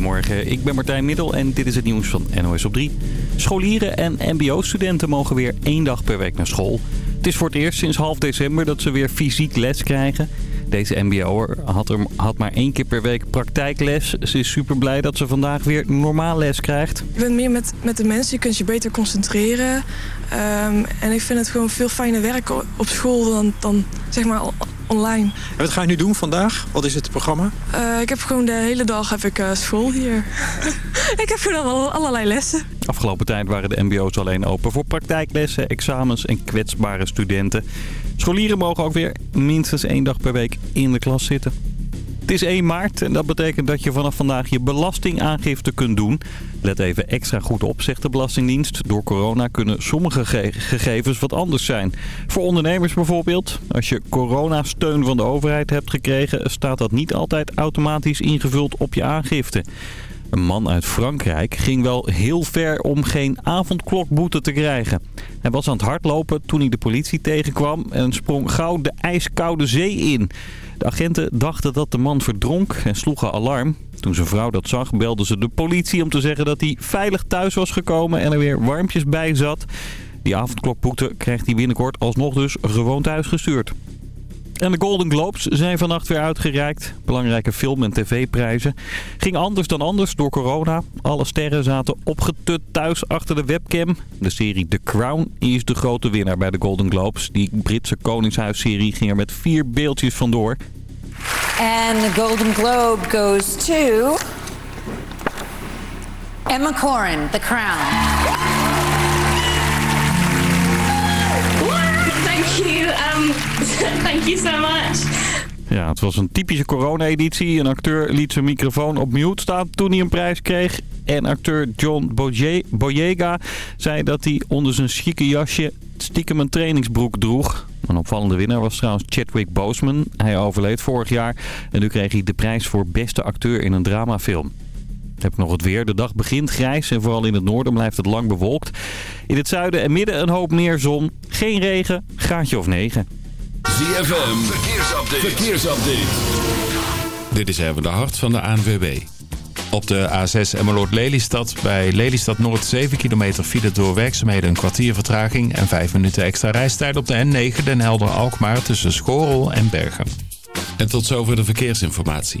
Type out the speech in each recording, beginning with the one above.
Goedemorgen, ik ben Martijn Middel en dit is het nieuws van NOS op 3. Scholieren en mbo-studenten mogen weer één dag per week naar school. Het is voor het eerst sinds half december dat ze weer fysiek les krijgen. Deze mbo'er had, er, had maar één keer per week praktijkles. Ze is super blij dat ze vandaag weer normaal les krijgt. Je bent meer met, met de mensen, je kunt je beter concentreren. Ehm, en ik vind het gewoon veel fijner werken op school dan, dan zeg maar online. En wat ga je nu doen vandaag? Wat is het programma? Uh, ik heb gewoon de hele dag heb ik, uh, school hier. ik heb gewoon allerlei lessen. Afgelopen tijd waren de mbo's alleen open voor praktijklessen, examens en kwetsbare studenten. Scholieren mogen ook weer minstens één dag per week in de klas zitten. Het is 1 maart en dat betekent dat je vanaf vandaag je belastingaangifte kunt doen. Let even extra goed op, zegt de Belastingdienst. Door corona kunnen sommige gegevens wat anders zijn. Voor ondernemers bijvoorbeeld. Als je coronasteun van de overheid hebt gekregen... staat dat niet altijd automatisch ingevuld op je aangifte. Een man uit Frankrijk ging wel heel ver om geen avondklokboete te krijgen. Hij was aan het hardlopen toen hij de politie tegenkwam en sprong gauw de ijskoude zee in. De agenten dachten dat de man verdronk en sloegen alarm. Toen zijn vrouw dat zag, belden ze de politie om te zeggen dat hij veilig thuis was gekomen en er weer warmpjes bij zat. Die avondklokboete krijgt hij binnenkort alsnog dus gewoon thuis gestuurd. En de Golden Globes zijn vannacht weer uitgereikt. Belangrijke film- en tv-prijzen. Ging anders dan anders door corona. Alle sterren zaten opgetut thuis achter de webcam. De serie The Crown is de grote winnaar bij de Golden Globes. Die Britse Koningshuisserie ging er met vier beeldjes vandoor. And the Golden Globe goes to... Emma Corrin, The Crown. Um, thank you so much. Ja, het was een typische corona-editie. Een acteur liet zijn microfoon op mute staan toen hij een prijs kreeg. En acteur John Boyega zei dat hij onder zijn chique jasje stiekem een trainingsbroek droeg. Een opvallende winnaar was trouwens Chadwick Boseman. Hij overleed vorig jaar en nu kreeg hij de prijs voor beste acteur in een dramafilm. Heb ik nog het weer. De dag begint grijs en vooral in het noorden blijft het lang bewolkt. In het zuiden en midden een hoop meer zon. Geen regen, graadje of 9. ZFM, verkeersupdate. verkeersupdate. Dit is even de hart van de ANWB. Op de A6 Emmeloord-Lelystad bij Lelystad Noord 7 kilometer file door werkzaamheden een kwartier vertraging en 5 minuten extra reistijd op de N9 Den Helder-Alkmaar tussen Schorel en Bergen. En tot zover de verkeersinformatie.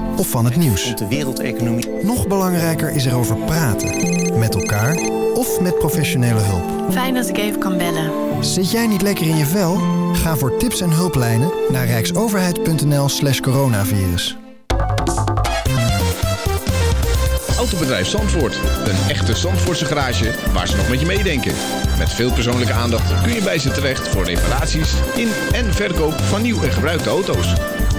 of van het nieuws. De wereldeconomie. Nog belangrijker is erover praten. Met elkaar of met professionele hulp. Fijn dat ik even kan bellen. Zit jij niet lekker in je vel? Ga voor tips en hulplijnen naar rijksoverheid.nl slash coronavirus. Autobedrijf Zandvoort. Een echte Zandvoortse garage waar ze nog met je meedenken. Met veel persoonlijke aandacht kun je bij ze terecht voor reparaties in en verkoop van nieuw en gebruikte auto's.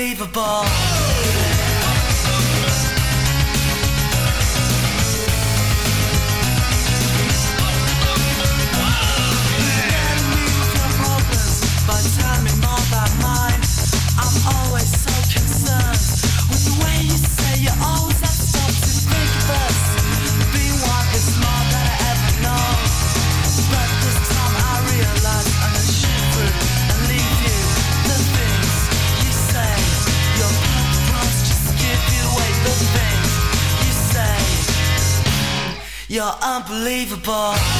unbelievable. unbelievable.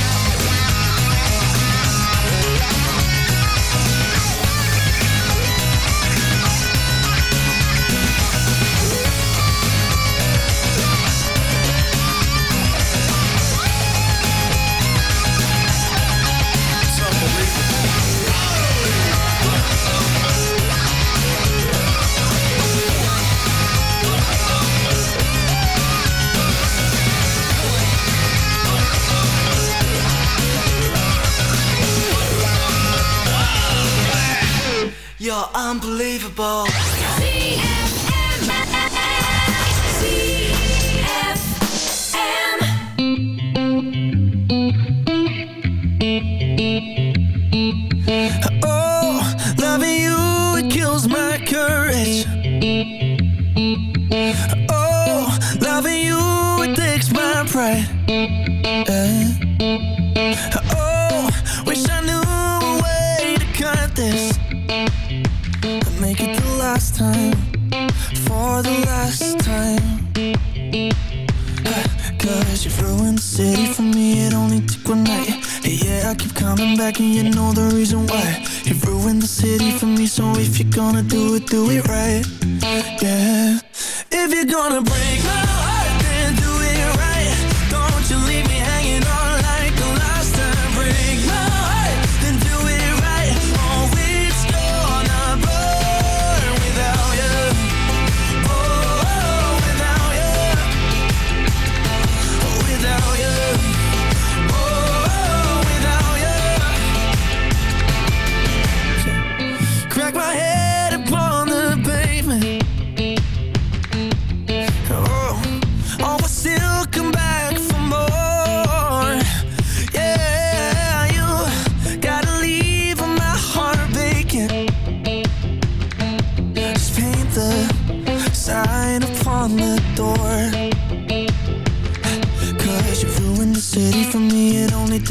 unbelievable. keep coming back and you know the reason why. You've ruined the city for me, so if you're gonna do it, do it right. Yeah. If you're gonna break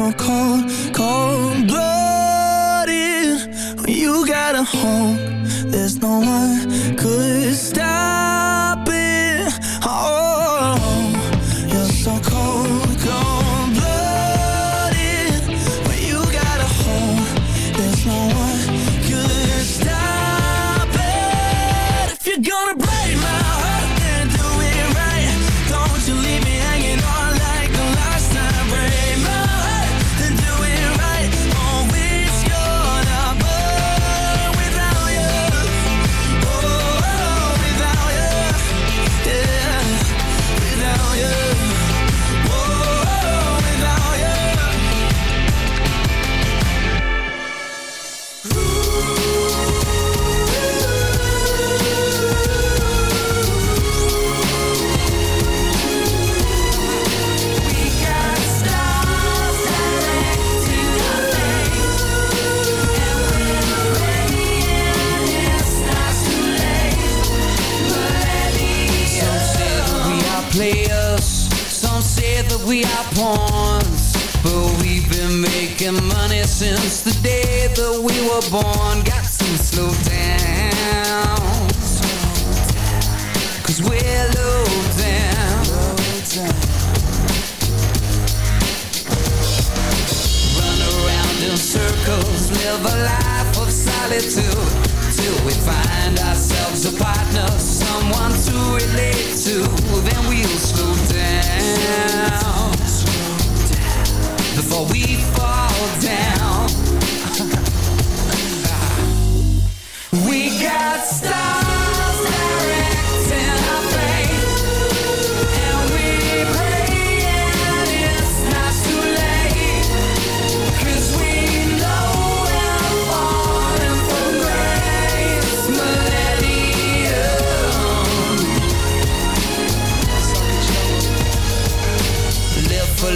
so cold, cold-blooded. You got a home.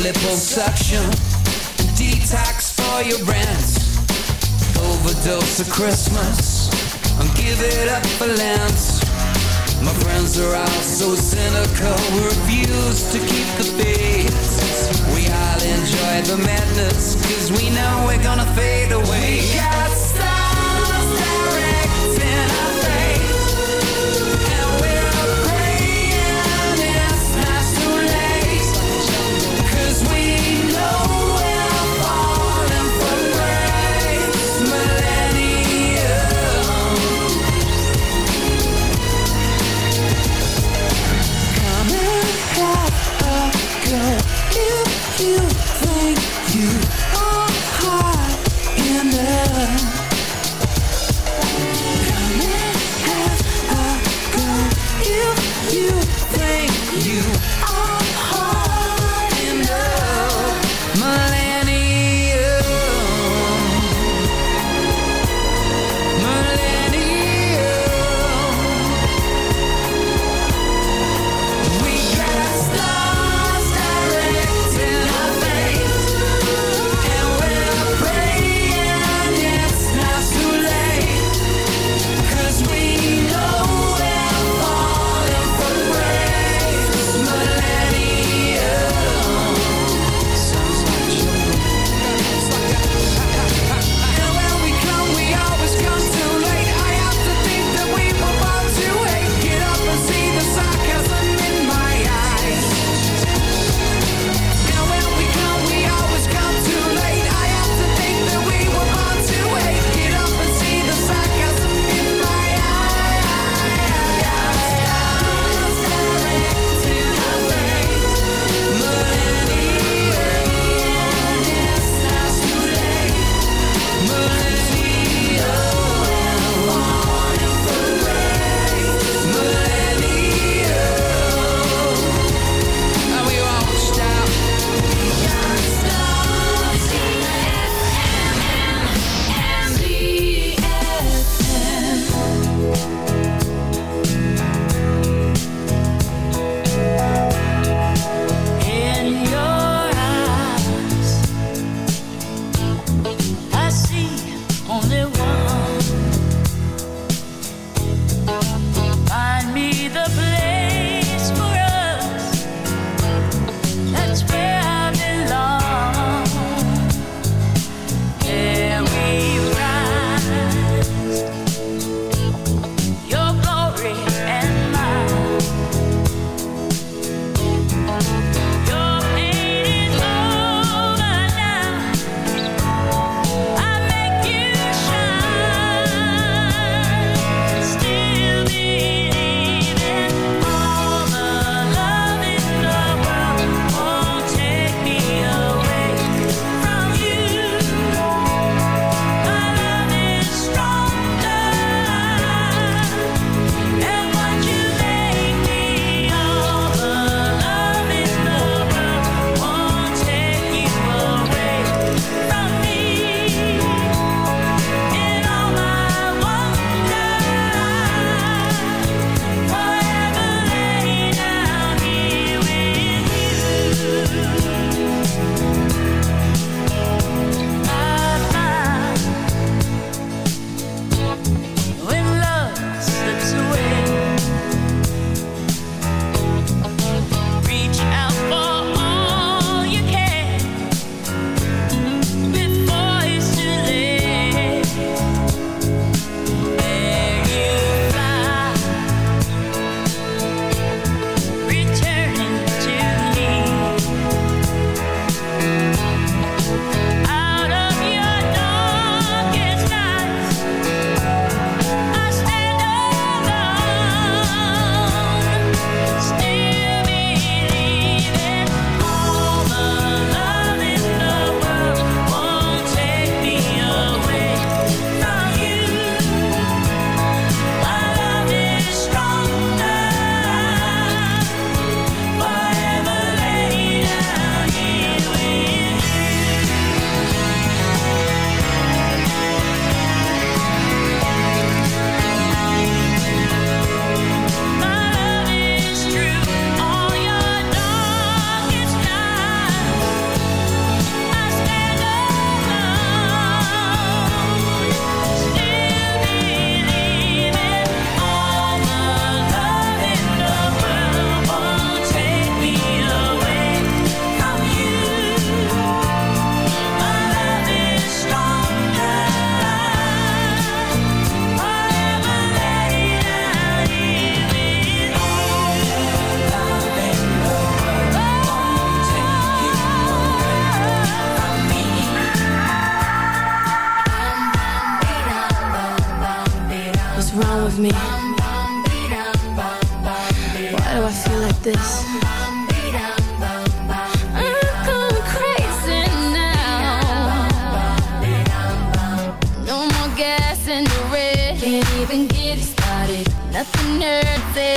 liposuction, detox for your rents, overdose of Christmas, and give it up for Lance. My friends are all so cynical, we refuse to keep the faith. We all enjoy the madness, cause we know we're gonna fade away. me? Why do I feel like this? No more gas in the red, can't even get it started. Nothing hurts it.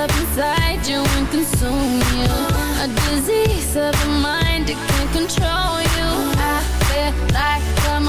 up inside you and consume you. A disease of the mind, it can control you. I feel like I'm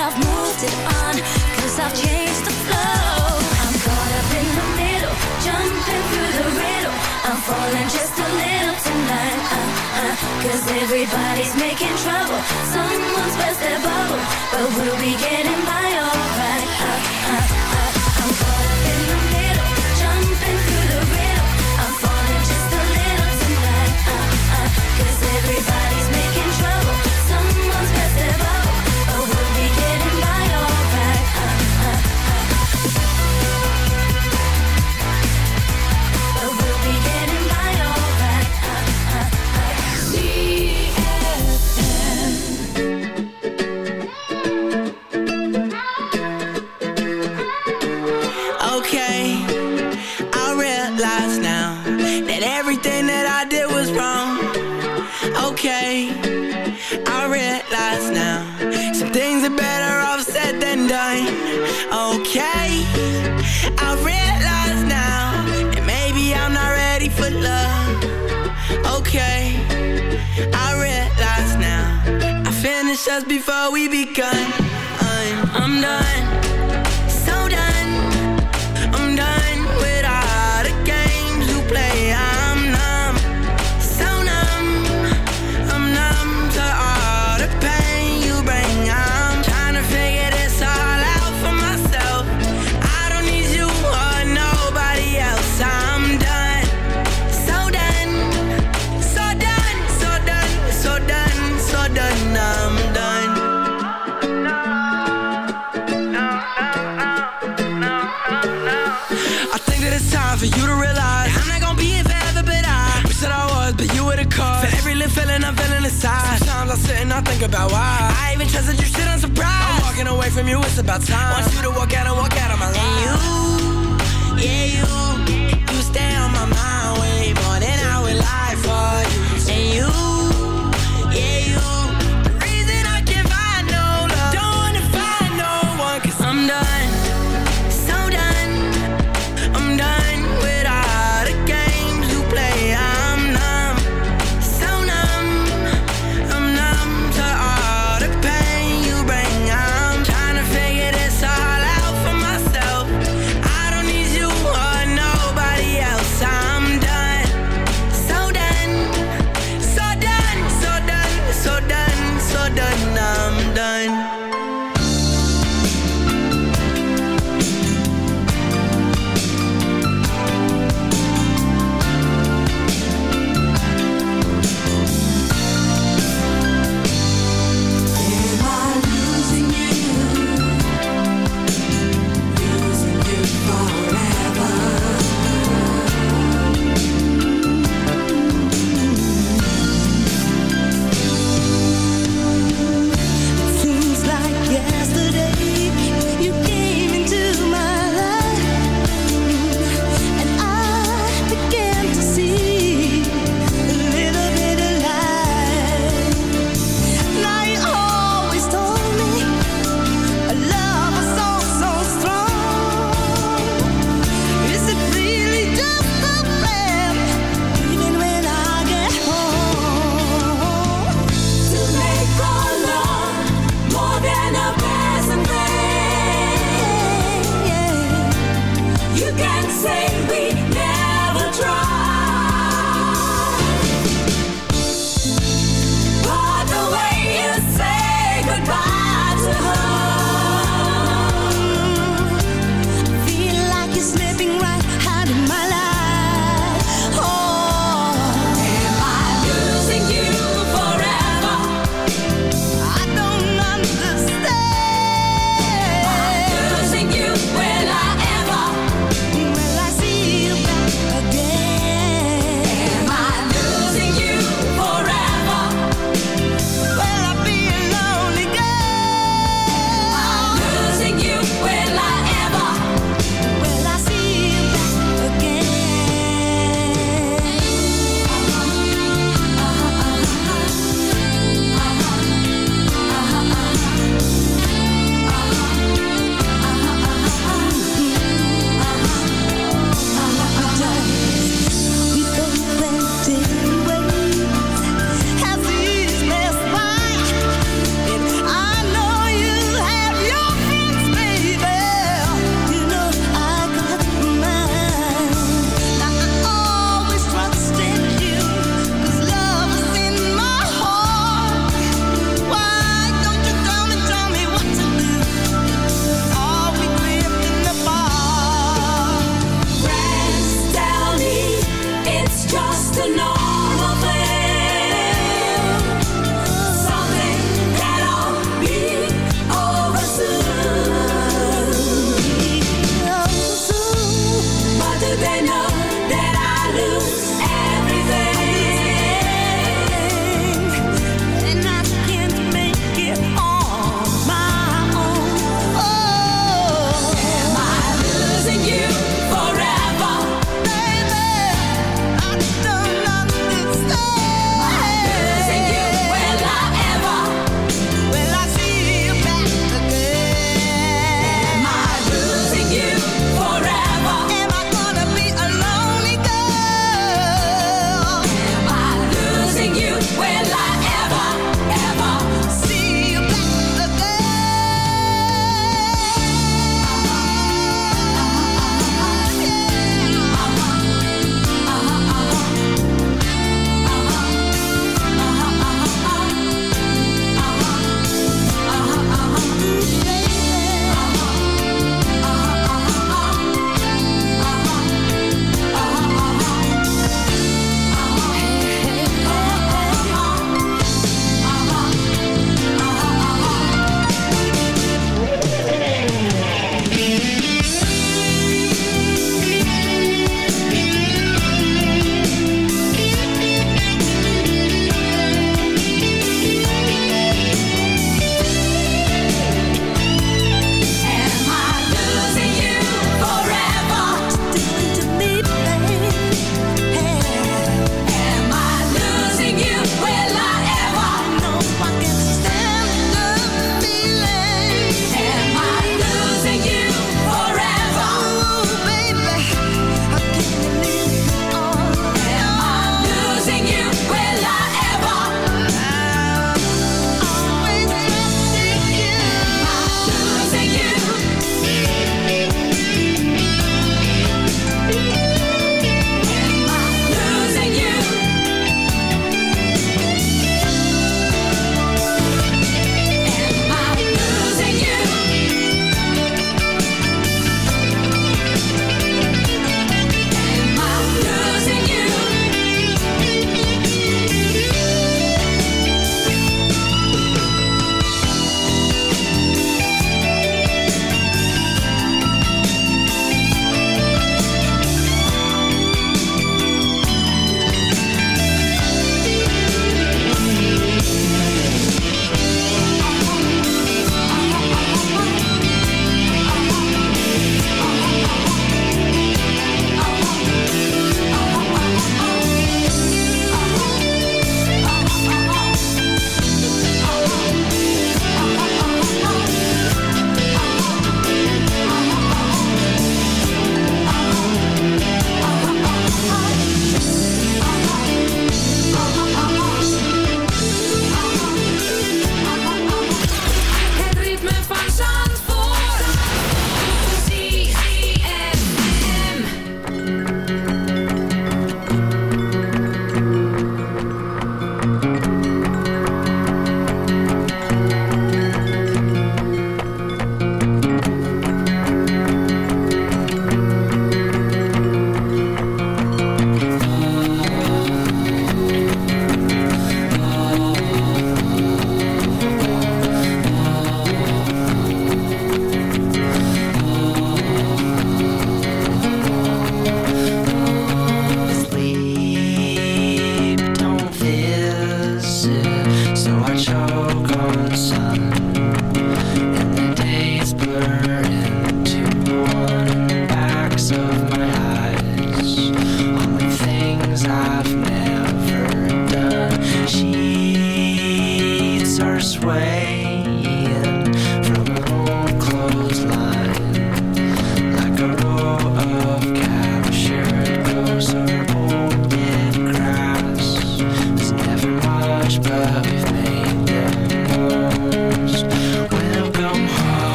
I've moved it on, 'cause I've changed the flow. I'm caught up in the middle, jumping through the riddle. I'm falling just a little tonight, uh, uh, cause everybody's making trouble. Someone's burst their bubble, but we'll be getting by alright, uh, uh. I realize now I finished just before we begun. I'm, I'm done, it's time for you to realize I'm not gonna be here forever, but I wish that I was, but you were the cause. For every little feeling I'm feeling inside. Sometimes I sit and I think about why. I even trusted you, shit, I'm surprised. I'm walking away from you, it's about time. I Want you to walk out and walk out of my life. And you, yeah, you, you stay on my mind way more than I would lie for you. And you,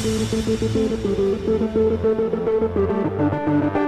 Thank you.